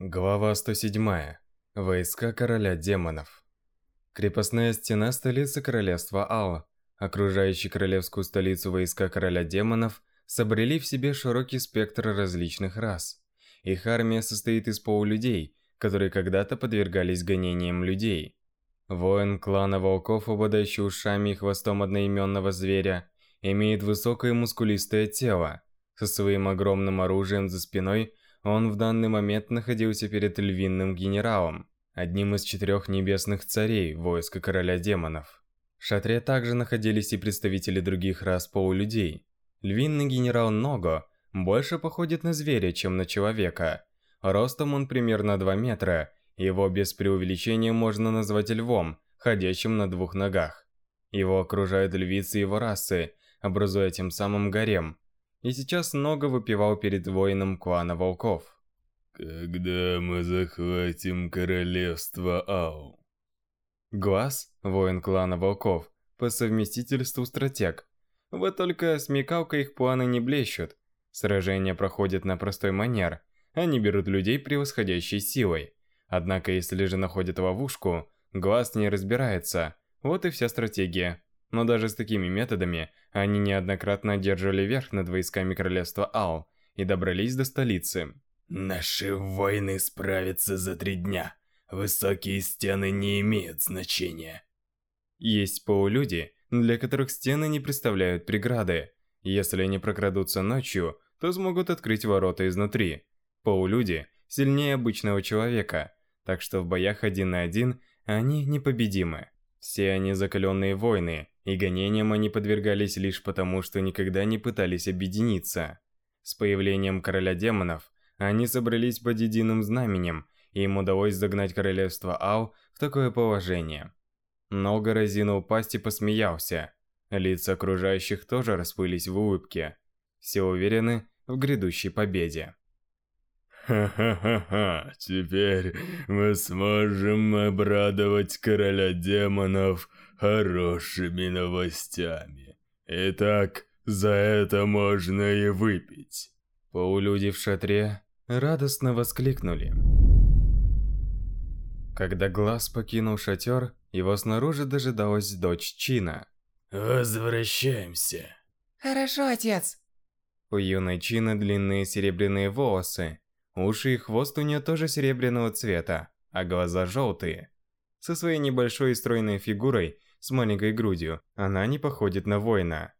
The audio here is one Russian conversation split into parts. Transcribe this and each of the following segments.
Глава 107. Войска короля демонов. Крепостная стена столицы королевства Ал, окружающие королевскую столицу войска короля демонов, собрали в себе широкий спектр различных рас. Их армия состоит из полулюдей, которые когда-то подвергались гонениям людей. Воин клана волков, обладающий ушами и хвостом одноименного зверя, имеет высокое мускулистое тело. Со своим огромным оружием за спиной он в данный момент находился перед львиным генералом, одним из четырех небесных царей войска короля демонов. В шатре также находились и представители других рас полулюдей. Львиный генерал Ного больше походит на зверя, чем на человека. Ростом он примерно 2 метра, его без преувеличения можно назвать львом, ходящим на двух ногах. Его окружают львицы его расы, образуя тем самым гарем. И сейчас много выпивал перед воином клана волков. Когда мы захватим королевство Ау? Глаз, воин клана волков, по совместительству стратег. Вот только смекалка их планы не блещут. Сражения проходят на простой манер. Они берут людей превосходящей силой. Однако, если же находят ловушку, глаз не разбирается. Вот и вся стратегия. Но даже с такими методами они неоднократно одерживали верх над войсками королевства Ау и добрались до столицы. Наши воины справятся за три дня. Высокие стены не имеют значения. Есть полулюди, для которых стены не представляют преграды. Если они прокрадутся ночью, то смогут открыть ворота изнутри. Полулюди сильнее обычного человека, так что в боях один на один они непобедимы. Все они закаленные воины, и гонениям они подвергались лишь потому, что никогда не пытались объединиться. С появлением короля демонов, они собрались под единым знаменем, и им удалось загнать королевство Ау в такое положение. Много разинул пасть и посмеялся. Лица окружающих тоже расплылись в улыбке. Все уверены в грядущей победе. Ха-ха-ха-ха, теперь мы сможем обрадовать короля демонов хорошими новостями. Итак, за это можно и выпить. Полулюди в шатре радостно воскликнули. Когда Глаз покинул шатер, его снаружи дожидалась дочь Чина. Возвращаемся. Хорошо, отец. У юной Чины длинные серебряные волосы, Уши и хвост у нее тоже серебряного цвета, а глаза желтые. Со своей небольшой и стройной фигурой, с маленькой грудью, она не походит на воина.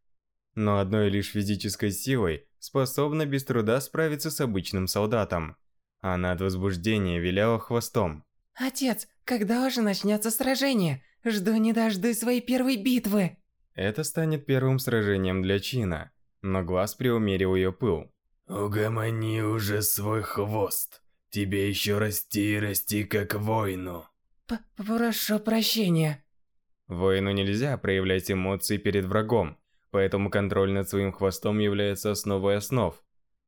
Но одной лишь физической силой способна без труда справиться с обычным солдатом. Она от возбуждения виляла хвостом. Отец, когда уже начнется сражение? Жду не дождусь своей первой битвы. Это станет первым сражением для Чина, но глаз преумерил ее пыл. Угомони уже свой хвост. Тебе еще расти и расти как воину. П Прошу прощения. Воину нельзя проявлять эмоции перед врагом, поэтому контроль над своим хвостом является основой основ.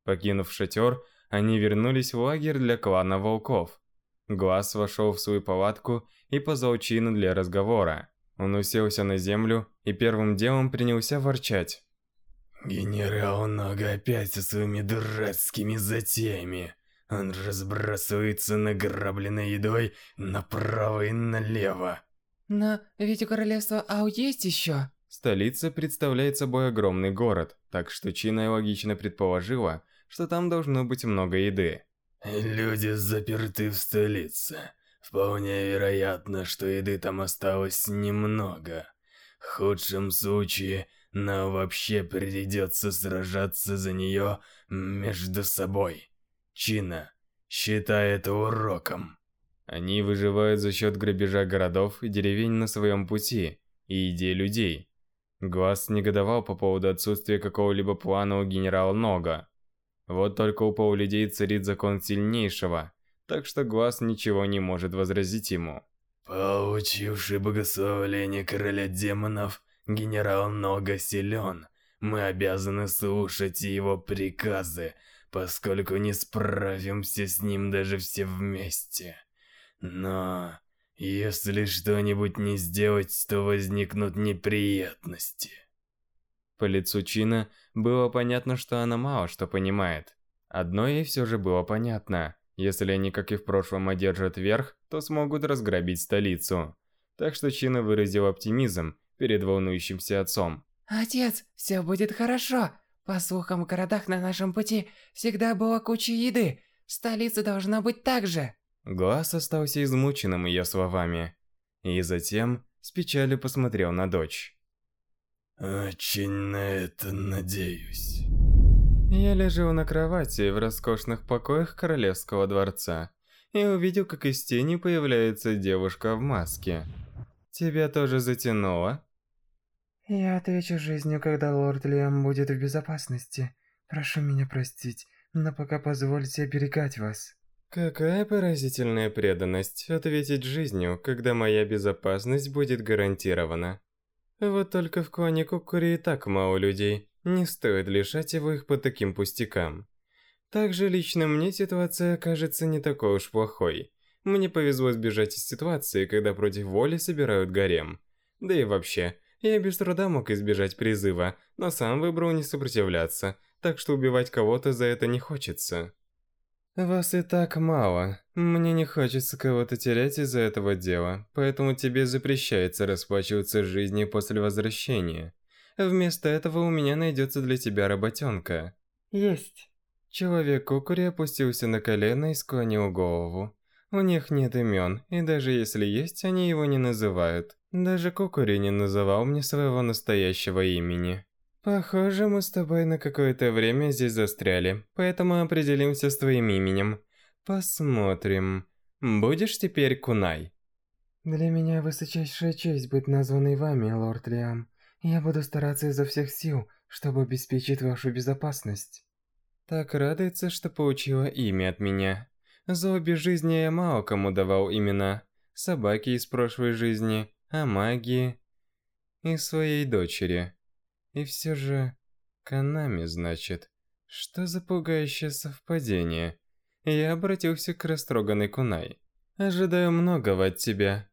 Покинув шатер, они вернулись в лагерь для клана волков. Глаз вошел в свою палатку и позвал Чину для разговора. Он уселся на землю и первым делом принялся ворчать. Генерал Нога опять со своими дурацкими затеями. Он разбрасывается награбленной едой направо и налево. Но ведь у королевства Ау есть еще. Столица представляет собой огромный город, так что Чина логично предположила, что там должно быть много еды. Люди заперты в столице. Вполне вероятно, что еды там осталось немного. В худшем случае но вообще придется сражаться за нее между собой. Чина считает уроком. Они выживают за счет грабежа городов и деревень на своем пути и идей людей. Глаз негодовал по поводу отсутствия какого-либо плана у генерала Нога. Вот только у полулюдей царит закон сильнейшего, так что Глаз ничего не может возразить ему. Получивший благословение короля демонов, Генерал много силен. Мы обязаны слушать его приказы, поскольку не справимся с ним даже все вместе. Но если что-нибудь не сделать, то возникнут неприятности. По лицу Чина было понятно, что она мало что понимает. Одно ей все же было понятно. Если они, как и в прошлом, одержат верх, то смогут разграбить столицу. Так что Чина выразил оптимизм перед волнующимся отцом. Отец, все будет хорошо. По слухам, в городах на нашем пути всегда была куча еды. Столица должна быть так же. Глаз остался измученным ее словами. И затем с печалью посмотрел на дочь. Очень на это надеюсь. Я лежал на кровати в роскошных покоях королевского дворца и увидел, как из тени появляется девушка в маске. Тебя тоже затянуло? Я отвечу жизнью, когда лорд Лиам будет в безопасности. Прошу меня простить, но пока позвольте оберегать вас. Какая поразительная преданность ответить жизнью, когда моя безопасность будет гарантирована. Вот только в клане Кукури и так мало людей. Не стоит лишать его их по таким пустякам. Также лично мне ситуация кажется не такой уж плохой. Мне повезло сбежать из ситуации, когда против воли собирают гарем. Да и вообще, я без труда мог избежать призыва, но сам выбрал не сопротивляться, так что убивать кого-то за это не хочется. Вас и так мало. Мне не хочется кого-то терять из-за этого дела, поэтому тебе запрещается расплачиваться жизнью после возвращения. Вместо этого у меня найдется для тебя работенка. Есть. Человек Кукури опустился на колено и склонил голову. У них нет имен, и даже если есть, они его не называют. Даже Кукури не называл мне своего настоящего имени. Похоже, мы с тобой на какое-то время здесь застряли, поэтому определимся с твоим именем. Посмотрим. Будешь теперь Кунай? Для меня высочайшая честь быть названной вами, лорд Лиам. Я буду стараться изо всех сил, чтобы обеспечить вашу безопасность. Так радуется, что получила имя от меня. За обе жизни я мало кому давал имена. Собаки из прошлой жизни, а магии и своей дочери. И все же... Канами, значит. Что за пугающее совпадение? Я обратился к растроганной Кунай. Ожидаю многого от тебя,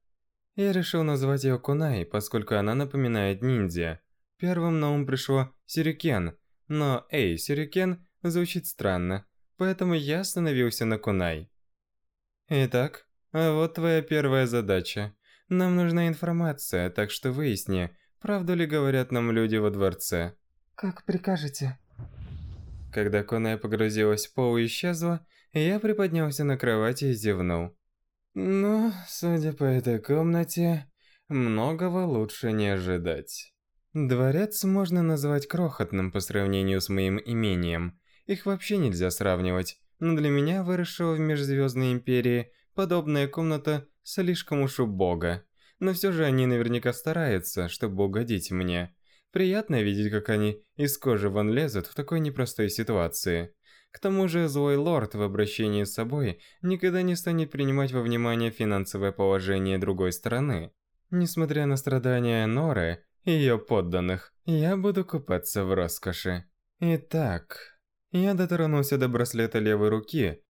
я решил назвать ее Кунай, поскольку она напоминает ниндзя. Первым на ум пришло Сюрикен, но «Эй, Сюрикен» звучит странно, поэтому я остановился на Кунай. Итак, вот твоя первая задача. Нам нужна информация, так что выясни, правду ли говорят нам люди во дворце. Как прикажете. Когда Кунай погрузилась в пол и исчезла, я приподнялся на кровати и зевнул. Но, судя по этой комнате, многого лучше не ожидать. Дворец можно назвать крохотным по сравнению с моим имением. Их вообще нельзя сравнивать, но для меня, выросшего в Межзвездной Империи, подобная комната слишком уж убога. Но все же они наверняка стараются, чтобы угодить мне. Приятно видеть, как они из кожи вон лезут в такой непростой ситуации. К тому же злой лорд в обращении с собой никогда не станет принимать во внимание финансовое положение другой стороны. Несмотря на страдания Норы и ее подданных, я буду купаться в роскоши. Итак, я дотронулся до браслета левой руки,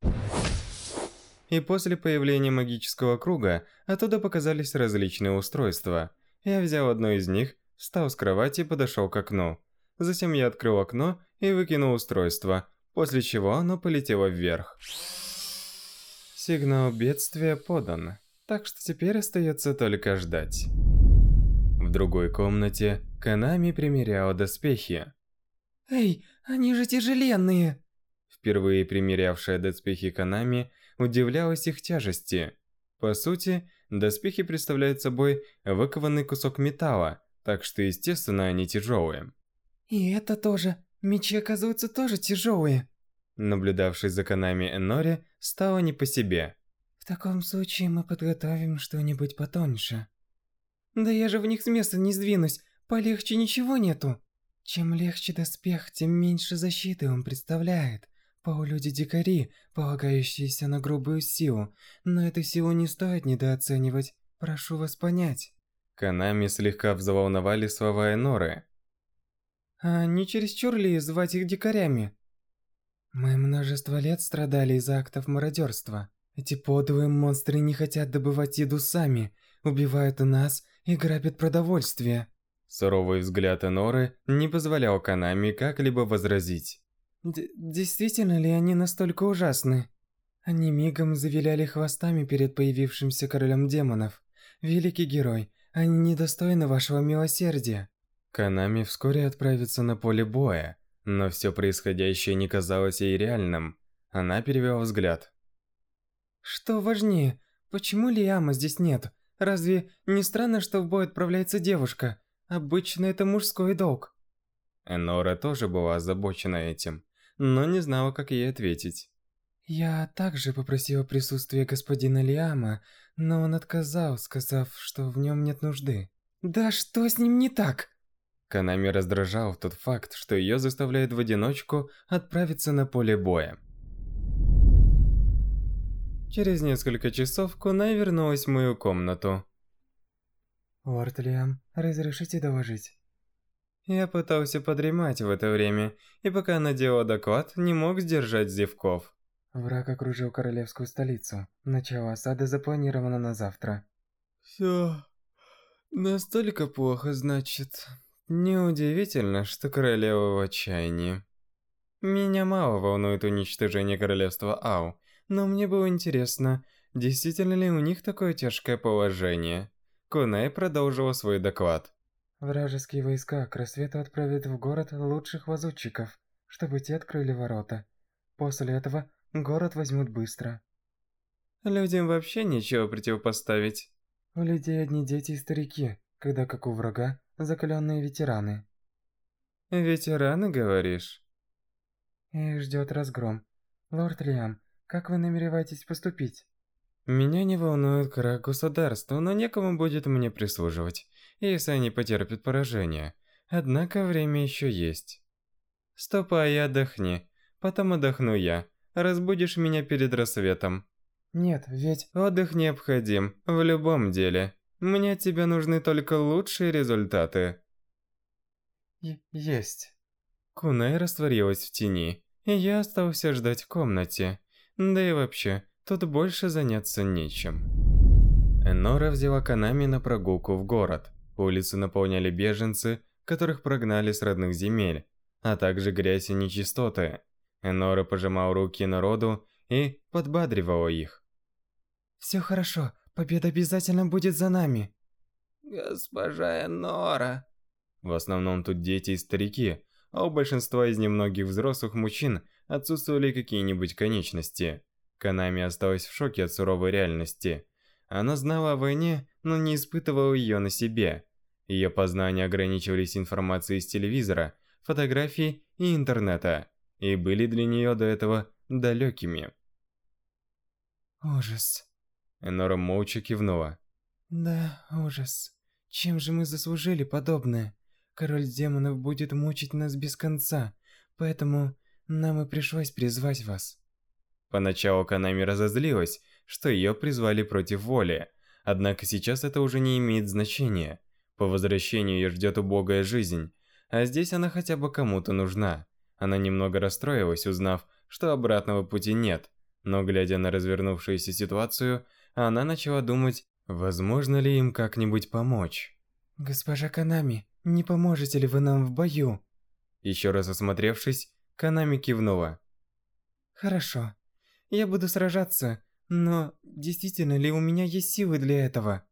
и после появления магического круга оттуда показались различные устройства. Я взял одно из них, встал с кровати и подошел к окну. Затем я открыл окно и выкинул устройство, после чего оно полетело вверх. Сигнал бедствия подан, так что теперь остается только ждать. В другой комнате Канами примеряла доспехи. «Эй, они же тяжеленные!» Впервые примерявшая доспехи Канами удивлялась их тяжести. По сути, доспехи представляют собой выкованный кусок металла, так что естественно они тяжелые. «И это тоже. Мечи, оказывается, тоже тяжелые. Наблюдавший за Канами Энори, стало не по себе. В таком случае мы подготовим что-нибудь потоньше. Да я же в них с места не сдвинусь. Полегче ничего нету. Чем легче доспех, тем меньше защиты он представляет. Полулюди-дикари, полагающиеся на грубую силу, но эту силу не стоит недооценивать. Прошу вас понять. Канами слегка взволновали слова Эноры. А не чересчур ли звать их дикарями? Мы множество лет страдали из-за актов мародерства. Эти подлые монстры не хотят добывать еду сами, убивают нас и грабят продовольствие. Суровый взгляд Эноры не позволял Канами как-либо возразить. Д действительно ли они настолько ужасны? Они мигом завиляли хвостами перед появившимся королем демонов. Великий герой, они недостойны вашего милосердия. Канами вскоре отправится на поле боя, но все происходящее не казалось ей реальным. Она перевела взгляд. Что важнее, почему Лиама здесь нет? Разве не странно, что в бой отправляется девушка? Обычно это мужской долг. Энора тоже была озабочена этим, но не знала, как ей ответить. Я также попросила присутствия господина Лиама, но он отказал, сказав, что в нем нет нужды. Да что с ним не так? Канами раздражал тот факт, что ее заставляет в одиночку отправиться на поле боя. Через несколько часов Кунай вернулась в мою комнату. Лорд Лиам, разрешите доложить? Я пытался подремать в это время, и пока она делала доклад, не мог сдержать зевков. Враг окружил королевскую столицу. Начало осады запланировано на завтра. Все настолько плохо, значит. Неудивительно, что королева в отчаянии. Меня мало волнует уничтожение королевства Ау, но мне было интересно, действительно ли у них такое тяжкое положение. Кунай продолжила свой доклад. Вражеские войска к рассвету отправят в город лучших лазутчиков, чтобы те открыли ворота. После этого город возьмут быстро. Людям вообще нечего противопоставить. У людей одни дети и старики, когда как у врага закаленные ветераны. Ветераны, говоришь? Их ждет разгром. Лорд Лиам, как вы намереваетесь поступить? Меня не волнует крах государства, но некому будет мне прислуживать, если они потерпят поражение. Однако время еще есть. Ступай и отдохни, потом отдохну я. Разбудишь меня перед рассветом. Нет, ведь... Отдых необходим, в любом деле. Мне от тебя нужны только лучшие результаты. Е есть. Кунай растворилась в тени, и я остался ждать в комнате. Да и вообще, тут больше заняться нечем. Энора взяла Канами на прогулку в город. Улицы наполняли беженцы, которых прогнали с родных земель, а также грязь и нечистоты. Энора пожимала руки народу и подбадривала их. «Все хорошо, победа обязательно будет за нами». «Госпожа Энора...» В основном тут дети и старики, а у большинства из немногих взрослых мужчин отсутствовали какие-нибудь конечности. Канами осталась в шоке от суровой реальности. Она знала о войне, но не испытывала ее на себе. Ее познания ограничивались информацией из телевизора, фотографий и интернета, и были для нее до этого далекими. Ужас. Энора молча кивнула. Да, ужас. Чем же мы заслужили подобное? Король демонов будет мучить нас без конца, поэтому нам и пришлось призвать вас. Поначалу Канами разозлилась, что ее призвали против воли, однако сейчас это уже не имеет значения. По возвращению ее ждет убогая жизнь, а здесь она хотя бы кому-то нужна. Она немного расстроилась, узнав, что обратного пути нет, но глядя на развернувшуюся ситуацию, она начала думать, возможно ли им как-нибудь помочь. «Госпожа Канами, не поможете ли вы нам в бою?» Еще раз осмотревшись, Канами кивнула. «Хорошо. Я буду сражаться, но действительно ли у меня есть силы для этого?»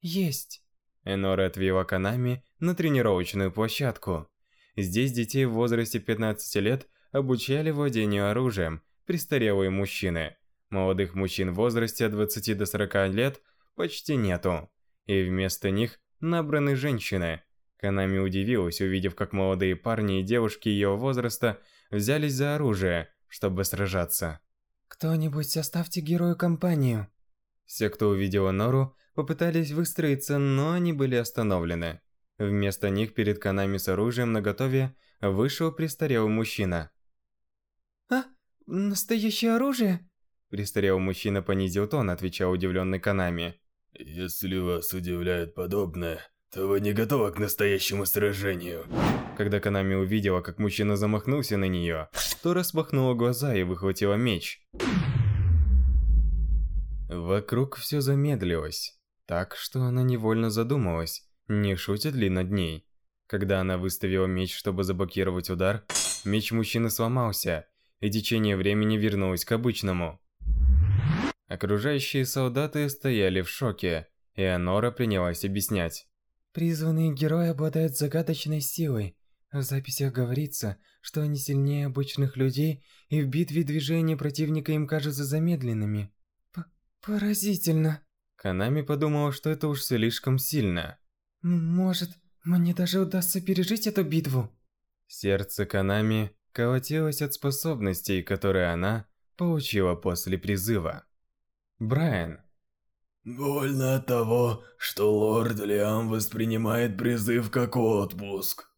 «Есть». Энора отвела Канами на тренировочную площадку. Здесь детей в возрасте 15 лет обучали владению оружием престарелые мужчины. Молодых мужчин в возрасте от 20 до 40 лет почти нету. И вместо них набраны женщины. Канами удивилась, увидев, как молодые парни и девушки ее возраста взялись за оружие, чтобы сражаться. «Кто-нибудь составьте герою компанию». Все, кто увидел Нору, попытались выстроиться, но они были остановлены. Вместо них перед Канами с оружием наготове вышел престарелый мужчина. «А? Настоящее оружие?» Престарелый мужчина понизил тон, отвечал удивленный Канами. «Если вас удивляет подобное, то вы не готовы к настоящему сражению». Когда Канами увидела, как мужчина замахнулся на нее, то распахнула глаза и выхватила меч. Вокруг все замедлилось, так что она невольно задумалась, не шутит ли над ней. Когда она выставила меч, чтобы заблокировать удар, меч мужчины сломался, и течение времени вернулось к обычному. Окружающие солдаты стояли в шоке, и Анора принялась объяснять. Призванные герои обладают загадочной силой. В записях говорится, что они сильнее обычных людей, и в битве движения противника им кажутся замедленными. П Поразительно. Канами подумала, что это уж слишком сильно. Может, мне даже удастся пережить эту битву? Сердце Канами колотилось от способностей, которые она получила после призыва. Брайан. Больно от того, что лорд Лиам воспринимает призыв как отпуск.